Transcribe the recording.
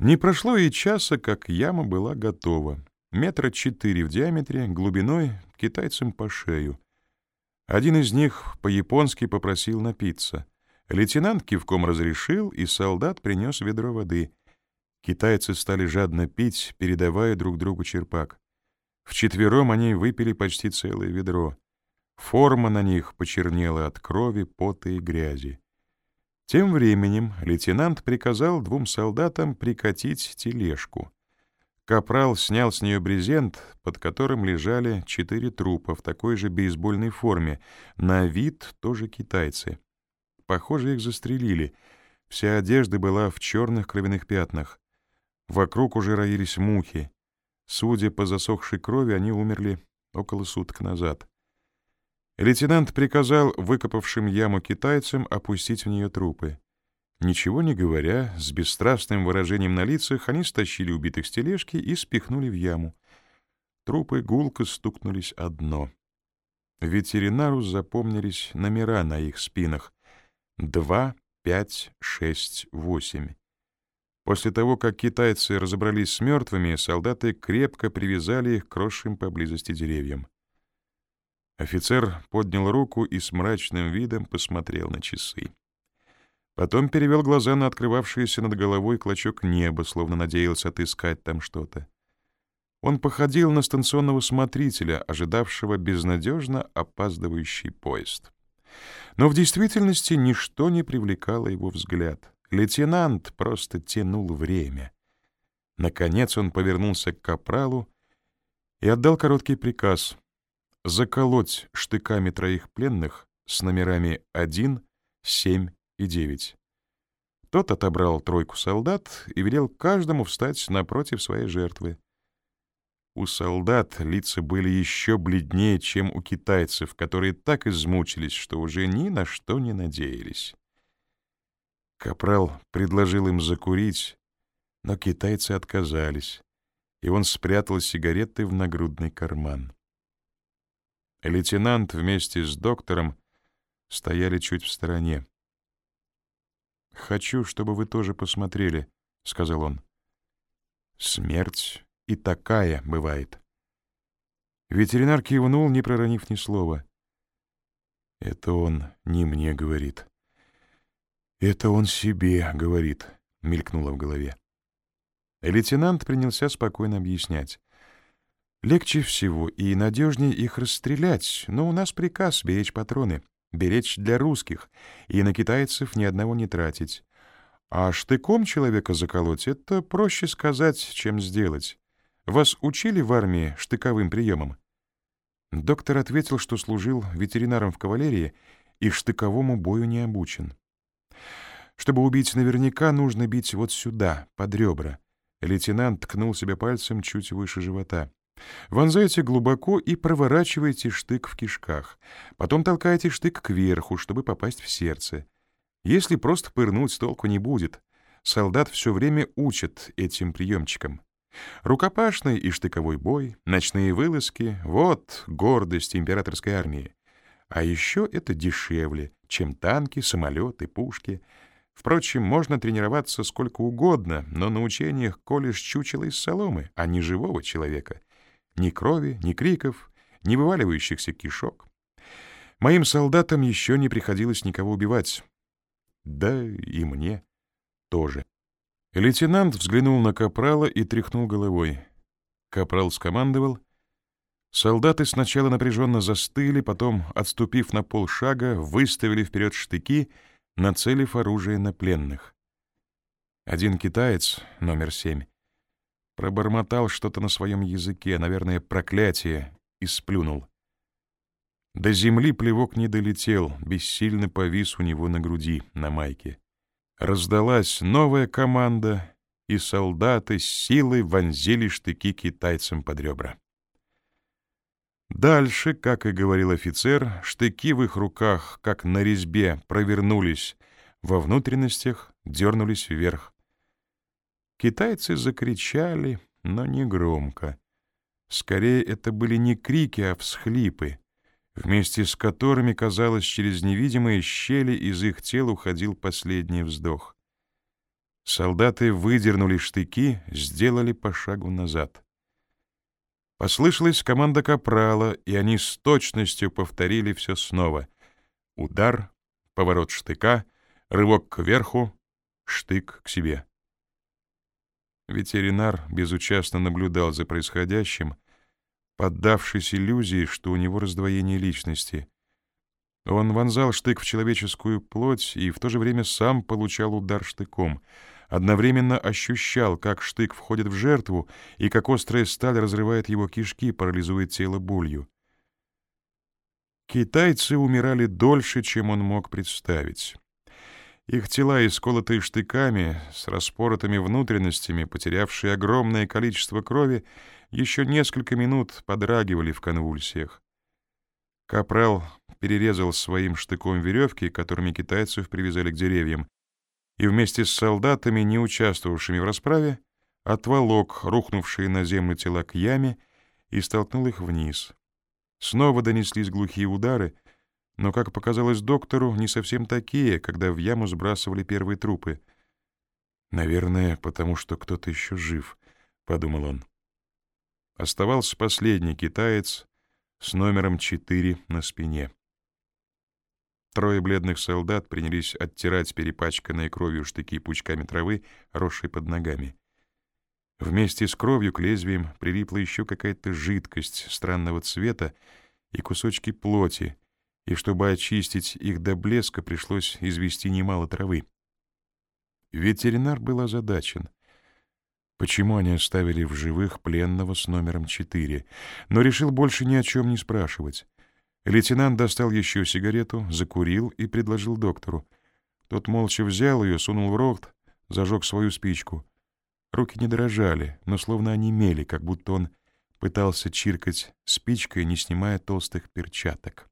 Не прошло и часа, как яма была готова. Метра четыре в диаметре, глубиной китайцам по шею. Один из них по-японски попросил напиться. Лейтенант кивком разрешил, и солдат принес ведро воды. Китайцы стали жадно пить, передавая друг другу черпак. Вчетвером они выпили почти целое ведро. Форма на них почернела от крови, пота и грязи. Тем временем лейтенант приказал двум солдатам прикатить тележку. Капрал снял с нее брезент, под которым лежали четыре трупа в такой же бейсбольной форме, на вид тоже китайцы. Похоже, их застрелили. Вся одежда была в черных кровяных пятнах. Вокруг уже роились мухи. Судя по засохшей крови, они умерли около суток назад. Лейтенант приказал выкопавшим яму китайцам опустить в нее трупы. Ничего не говоря, с бесстрастным выражением на лицах, они стащили убитых с тележки и спихнули в яму. Трупы гулко стукнулись о дно. Ветеринару запомнились номера на их спинах — два, пять, шесть, восемь. После того, как китайцы разобрались с мертвыми, солдаты крепко привязали их к росшим поблизости деревьям. Офицер поднял руку и с мрачным видом посмотрел на часы. Потом перевел глаза на открывавшийся над головой клочок неба, словно надеялся отыскать там что-то. Он походил на станционного смотрителя, ожидавшего безнадежно опаздывающий поезд. Но в действительности ничто не привлекало его взгляд. Лейтенант просто тянул время. Наконец он повернулся к капралу и отдал короткий приказ заколоть штыками троих пленных с номерами 1, 7 и 9. Тот отобрал тройку солдат и велел каждому встать напротив своей жертвы. У солдат лица были еще бледнее, чем у китайцев, которые так измучились, что уже ни на что не надеялись. Капрал предложил им закурить, но китайцы отказались, и он спрятал сигареты в нагрудный карман. Лейтенант вместе с доктором стояли чуть в стороне. «Хочу, чтобы вы тоже посмотрели», — сказал он. «Смерть и такая бывает». Ветеринар кивнул, не проронив ни слова. «Это он не мне говорит». «Это он себе говорит», — мелькнуло в голове. Лейтенант принялся спокойно объяснять. Легче всего и надежнее их расстрелять, но у нас приказ беречь патроны, беречь для русских, и на китайцев ни одного не тратить. А штыком человека заколоть — это проще сказать, чем сделать. Вас учили в армии штыковым приемам? Доктор ответил, что служил ветеринаром в кавалерии и штыковому бою не обучен. Чтобы убить наверняка, нужно бить вот сюда, под ребра. Лейтенант ткнул себя пальцем чуть выше живота. Вонзайте глубоко и проворачивайте штык в кишках. Потом толкайте штык кверху, чтобы попасть в сердце. Если просто пырнуть, толку не будет. Солдат все время учат этим приемчикам. Рукопашный и штыковой бой, ночные вылазки — вот гордость императорской армии. А еще это дешевле, чем танки, самолеты, пушки. Впрочем, можно тренироваться сколько угодно, но на учениях колешь чучело из соломы, а не живого человека — ни крови, ни криков, ни вываливающихся кишок. Моим солдатам еще не приходилось никого убивать. Да и мне тоже. Лейтенант взглянул на Капрала и тряхнул головой. Капрал скомандовал. Солдаты сначала напряженно застыли, потом, отступив на полшага, выставили вперед штыки, нацелив оружие на пленных. Один китаец, номер семь, Пробормотал что-то на своем языке, наверное, проклятие, и сплюнул. До земли плевок не долетел, бессильно повис у него на груди, на майке. Раздалась новая команда, и солдаты с силой вонзили штыки китайцам под ребра. Дальше, как и говорил офицер, штыки в их руках, как на резьбе, провернулись, во внутренностях дернулись вверх. Китайцы закричали, но не громко. Скорее, это были не крики, а всхлипы, вместе с которыми, казалось, через невидимые щели из их тел уходил последний вздох. Солдаты выдернули штыки, сделали по шагу назад. Послышалась команда капрала, и они с точностью повторили все снова. Удар, поворот штыка, рывок кверху, штык к себе. Ветеринар безучастно наблюдал за происходящим, поддавшись иллюзии, что у него раздвоение личности. Он вонзал штык в человеческую плоть и в то же время сам получал удар штыком, одновременно ощущал, как штык входит в жертву и как острая сталь разрывает его кишки, парализует тело болью. Китайцы умирали дольше, чем он мог представить. Их тела, исколотые штыками, с распоротыми внутренностями, потерявшие огромное количество крови, еще несколько минут подрагивали в конвульсиях. Капрал перерезал своим штыком веревки, которыми китайцев привязали к деревьям, и вместе с солдатами, не участвовавшими в расправе, отволок рухнувшие на землю тела к яме и столкнул их вниз. Снова донеслись глухие удары — но, как показалось доктору, не совсем такие, когда в яму сбрасывали первые трупы. «Наверное, потому что кто-то еще жив», — подумал он. Оставался последний китаец с номером 4 на спине. Трое бледных солдат принялись оттирать перепачканные кровью штыки пучками травы, росшей под ногами. Вместе с кровью к лезвиям прилипла еще какая-то жидкость странного цвета и кусочки плоти, и чтобы очистить их до блеска, пришлось извести немало травы. Ветеринар был озадачен. Почему они оставили в живых пленного с номером 4, но решил больше ни о чем не спрашивать. Лейтенант достал еще сигарету, закурил и предложил доктору. Тот молча взял ее, сунул в рот, зажег свою спичку. Руки не дрожали, но словно онемели, как будто он пытался чиркать спичкой, не снимая толстых перчаток.